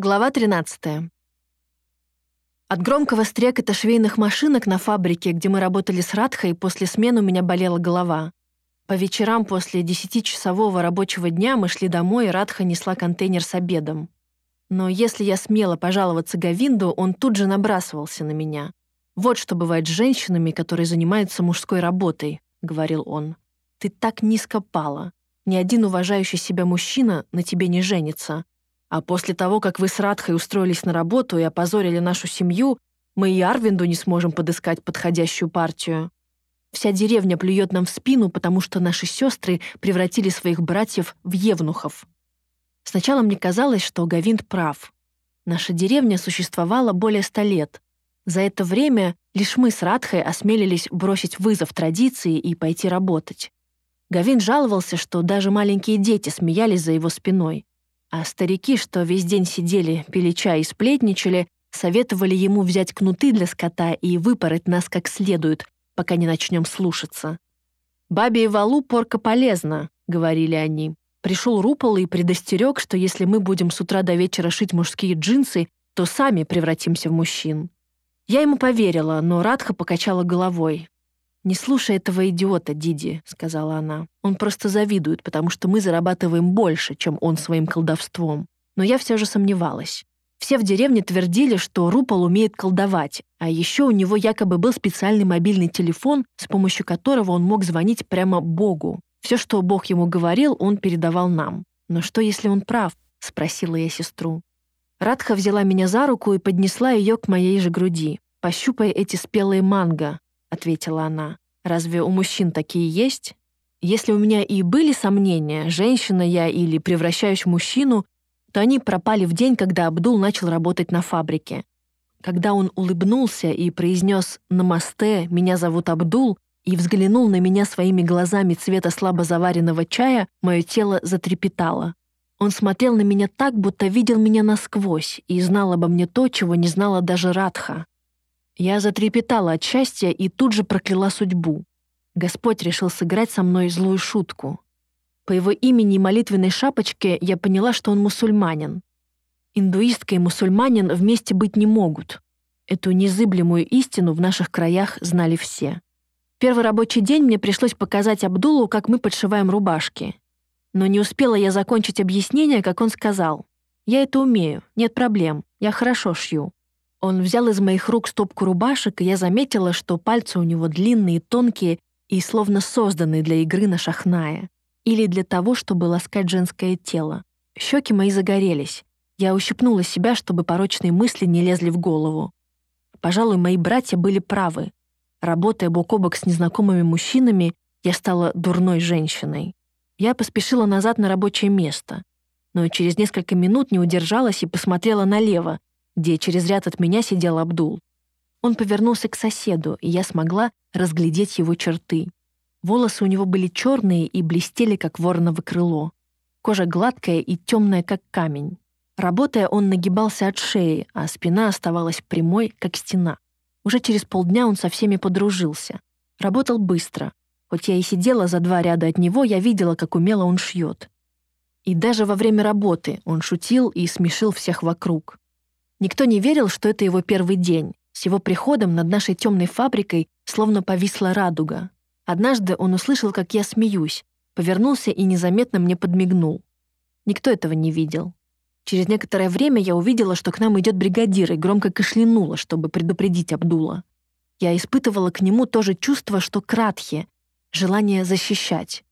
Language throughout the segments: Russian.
Глава 13. От громкого стрекота швейных машинок на фабрике, где мы работали с Радхой, после смены у меня болела голова. По вечерам после десятичасового рабочего дня мы шли домой, и Радха несла контейнер с обедом. Но если я смела пожаловаться Гавинду, он тут же набрасывался на меня. «Вот что бывает с женщинами, которые занимаются мужской работой», — говорил он. «Ты так низко пала. Ни один уважающий себя мужчина на тебе не женится. А после того, как вы с Радхой устроились на работу и опозорили нашу семью, мы и Арвинду не сможем подыскать подходящую партию. Вся деревня плюет нам в спину, потому что наши сестры превратили своих братьев в евнухов. Сначала мне казалось, что Гавинд прав. Наша деревня существовала более ста лет. За это время лишь мы с Радхой осмелились бросить вызов традиции и пойти работать. Гавин жаловался, что даже маленькие дети смеялись за его спиной. А старики, что весь день сидели, пили чай и сплетничали, советовали ему взять кнуты для скота и выпороть нас как следует, пока не начнем слушаться. «Бабе и валу порка полезна», — говорили они. Пришел Рупол и предостерег, что если мы будем с утра до вечера шить мужские джинсы, то сами превратимся в мужчин. Я ему поверила, но Радха покачала головой. «Не слушай этого идиота, Диди», — сказала она. «Он просто завидует, потому что мы зарабатываем больше, чем он своим колдовством». Но я все же сомневалась. Все в деревне твердили, что Рупол умеет колдовать, а еще у него якобы был специальный мобильный телефон, с помощью которого он мог звонить прямо Богу. Все, что Бог ему говорил, он передавал нам. «Но что, если он прав?» — спросила я сестру. Радха взяла меня за руку и поднесла ее к моей же груди. «Пощупай эти спелые манго», — ответила она. «Разве у мужчин такие есть? Если у меня и были сомнения, женщина я или превращаюсь в мужчину, то они пропали в день, когда Абдул начал работать на фабрике. Когда он улыбнулся и произнес «Намасте, меня зовут Абдул», и взглянул на меня своими глазами цвета слабо заваренного чая, мое тело затрепетало. Он смотрел на меня так, будто видел меня насквозь и знал обо мне то, чего не знала даже Радха. Я затрепетала от счастья и тут же прокляла судьбу. Господь решил сыграть со мной злую шутку. По его имени и молитвенной шапочке я поняла, что он мусульманин. Индуистка и мусульманин вместе быть не могут. Эту незыблемую истину в наших краях знали все. Первый рабочий день мне пришлось показать Абдулу, как мы подшиваем рубашки. Но не успела я закончить объяснение, как он сказал. «Я это умею, нет проблем, я хорошо шью». Он взял из моих рук стопку рубашек, и я заметила, что пальцы у него длинные, тонкие и словно созданные для игры на шахная или для того, чтобы ласкать женское тело. Щеки мои загорелись. Я ущипнула себя, чтобы порочные мысли не лезли в голову. Пожалуй, мои братья были правы. Работая бок о бок с незнакомыми мужчинами, я стала дурной женщиной. Я поспешила назад на рабочее место, но через несколько минут не удержалась и посмотрела налево, где через ряд от меня сидел Абдул. Он повернулся к соседу, и я смогла разглядеть его черты. Волосы у него были черные и блестели, как вороново крыло. Кожа гладкая и темная, как камень. Работая, он нагибался от шеи, а спина оставалась прямой, как стена. Уже через полдня он со всеми подружился. Работал быстро. Хоть я и сидела за два ряда от него, я видела, как умело он шьет. И даже во время работы он шутил и смешил всех вокруг. Никто не верил, что это его первый день. С его приходом над нашей темной фабрикой словно повисла радуга. Однажды он услышал, как я смеюсь, повернулся и незаметно мне подмигнул. Никто этого не видел. Через некоторое время я увидела, что к нам идет бригадир и громко кашлянула, чтобы предупредить Абдула. Я испытывала к нему то же чувство, что к желание защищать.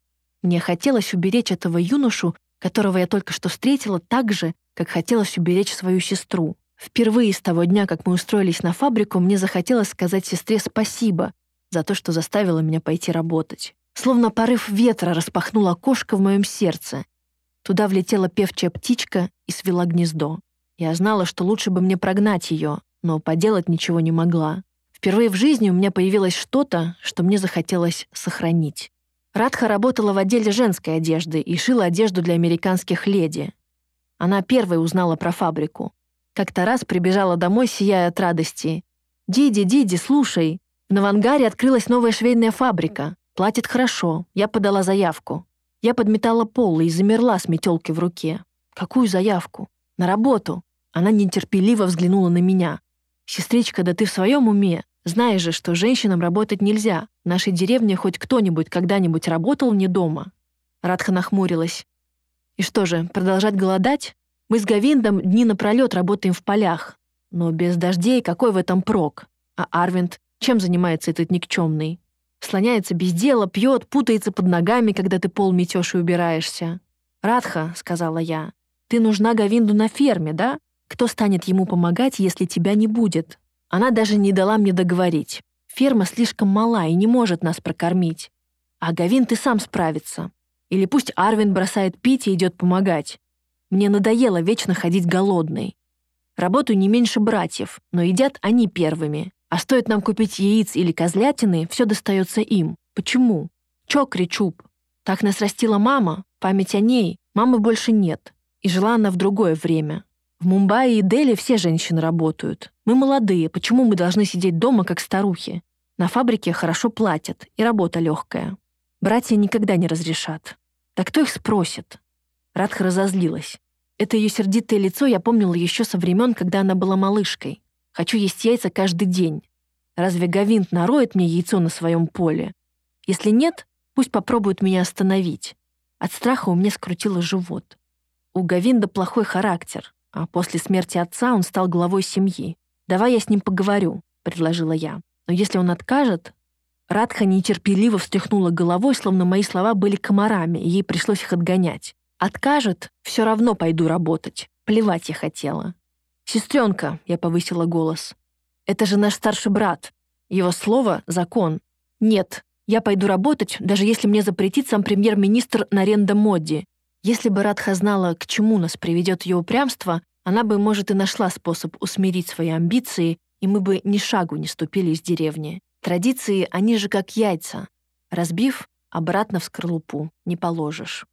Мне хотелось уберечь этого юношу, которого я только что встретила, так же, как хотелось уберечь свою сестру. Впервые с того дня, как мы устроились на фабрику, мне захотелось сказать сестре спасибо за то, что заставила меня пойти работать. Словно порыв ветра распахнул окошко в моем сердце. Туда влетела певчая птичка и свела гнездо. Я знала, что лучше бы мне прогнать ее, но поделать ничего не могла. Впервые в жизни у меня появилось что-то, что мне захотелось сохранить. Радха работала в отделе женской одежды и шила одежду для американских леди. Она первой узнала про фабрику. Как-то раз прибежала домой, сияя от радости. «Диди, Диди, слушай, в Навангаре открылась новая швейная фабрика. Платит хорошо. Я подала заявку. Я подметала пол и замерла с метелкой в руке. Какую заявку? На работу. Она нетерпеливо взглянула на меня. «Сестричка, да ты в своем уме? Знаешь же, что женщинам работать нельзя. В нашей деревне хоть кто-нибудь когда-нибудь работал вне дома?» Радха нахмурилась. «И что же, продолжать голодать? Мы с Гавиндом дни напролет работаем в полях. Но без дождей какой в этом прок? А Арвинд, чем занимается этот никчемный? Слоняется без дела, пьет, путается под ногами, когда ты пол метешь и убираешься. «Радха», — сказала я, — «ты нужна Гавинду на ферме, да? Кто станет ему помогать, если тебя не будет?» Она даже не дала мне договорить. Ферма слишком мала и не может нас прокормить. А Гавин ты сам справится. Или пусть Арвин бросает пить и идет помогать. Мне надоело вечно ходить голодной. Работаю не меньше братьев, но едят они первыми. А стоит нам купить яиц или козлятины, все достается им. Почему? Чё, Кричуп? Так нас растила мама, память о ней. Мамы больше нет. И жила она в другое время. В Мумбаи и Дели все женщины работают. Мы молодые, почему мы должны сидеть дома, как старухи? На фабрике хорошо платят, и работа легкая. Братья никогда не разрешат. Так кто их спросит? Радха разозлилась. Это ее сердитое лицо я помнила еще со времен, когда она была малышкой. Хочу есть яйца каждый день. Разве Гавинт нароет мне яйцо на своем поле? Если нет, пусть попробует меня остановить. От страха у меня скрутило живот. У Гавинда плохой характер, а после смерти отца он стал главой семьи. «Давай я с ним поговорю», — предложила я. «Но если он откажет...» Радха нетерпеливо встряхнула головой, словно мои слова были комарами, и ей пришлось их отгонять. «Откажет, все равно пойду работать. Плевать я хотела». «Сестренка», — я повысила голос, — «это же наш старший брат. Его слово — закон. Нет, я пойду работать, даже если мне запретит сам премьер-министр Наренда Модди. Если бы Радха знала, к чему нас приведет ее упрямство, она бы, может, и нашла способ усмирить свои амбиции, и мы бы ни шагу не ступили из деревни. Традиции, они же как яйца. Разбив, обратно в скорлупу не положишь.